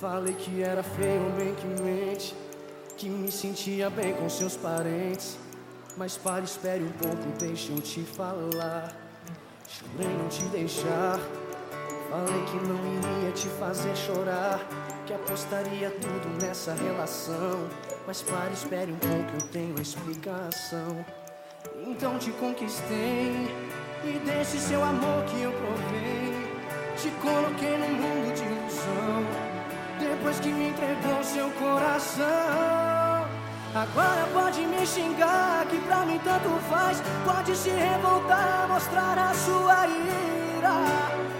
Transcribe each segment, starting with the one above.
Falei que era feio, bem que mente, que me sentia bem com seus parentes. Mas para, espere um pouco, deixa eu te falar. Jurei não te deixar. Falei que não iria te fazer chorar. Que apostaria tudo nessa relação. Mas para, espere um pouco, eu tenho a explicação. Então te conquistei. E desse seu amor que eu provei. Te coloquei num mundo de ilusão. Depois que me entregou seu coração. Agora pode me xingar, que pra mim tanto faz. Pode se revoltar, mostrar a sua ira.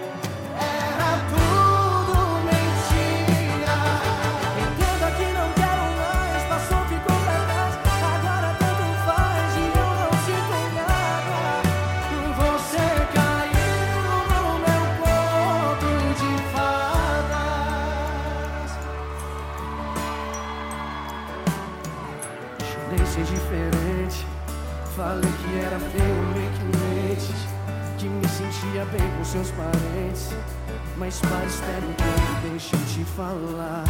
Ser diferente. Falei que era feio, meio que mente. Que me sentia bem com seus parentes. Mas para, espere um pouco, deixa eu te falar.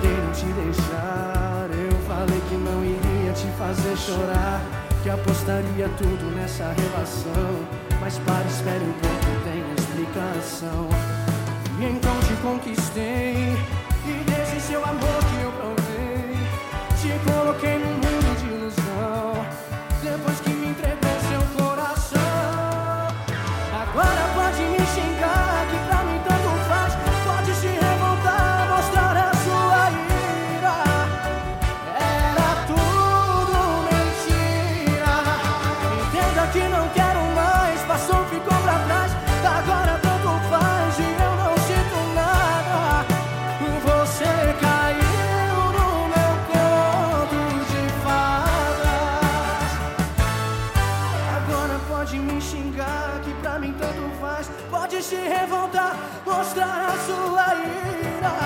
Jurei não te deixar. Eu falei que não iria te fazer chorar. Que apostaria tudo nessa relação. Mas para, espere um pouco, tem explicação. What xingar, que pra mim tanto faz. Pode se revoltar, mostrar a sua ira.